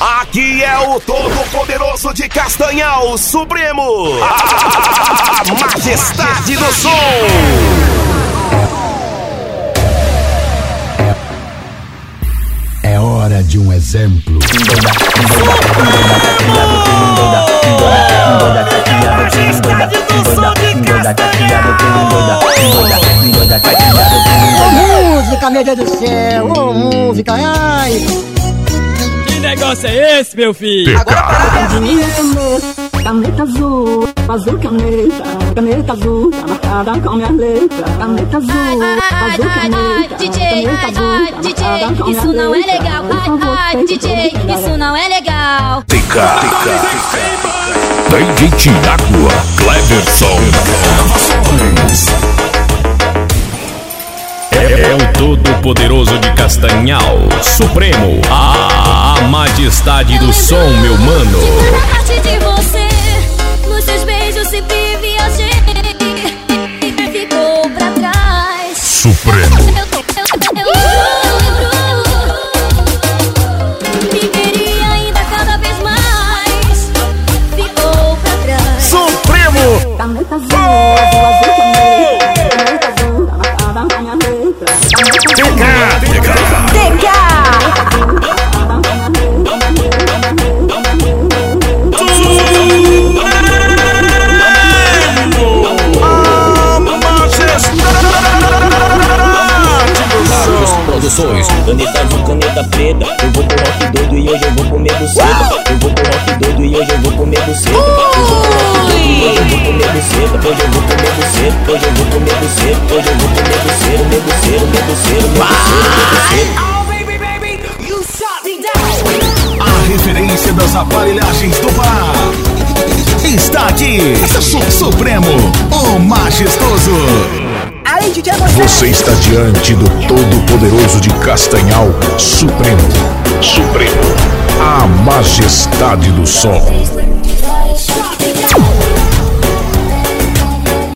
Aqui é o Todo-Poderoso de Castanhal, Supremo. A majestade do som. É hora de um exemplo. música, meu Deus do céu, ô música, ai. Que negócio é esse, meu filho? Agora para Caneta azul, azul caneta, caneta azul, tá marcada com minha letra. Caneta azul, azul caneta, DJ, ai, ai, DJ, isso não é legal. Ai, ai, DJ, isso não é legal. TK, DJ Tiago, Cleverson. Todo-Poderoso de Castanhal, Supremo, a, a majestade do som, meu mano. Parte de você, nos seus beijos sempre viajei. Ficou pra trás. Supremo. Me queria ainda cada vez mais. Ficou pra trás. Supremo! Produções, caneta azul, caneta preta. Eu vou pro rock doido e hoje eu vou comer buceta. Eu vou pro rock doido e hoje eu vou comer buceta. Eu vou pro rock doido e hoje eu vou comer buceta. Hoje eu vou comer buceta. Hoje eu vou comer buceta. Hoje eu vou comer buceta. Meu buceiro, meu buceiro, meu buceiro, meu. A referência das aparelhagens do Pará. Está aqui, Su- Supremo, o majestoso. Você está diante do Todo-Poderoso de Castanhal, Supremo. Supremo, a majestade do som.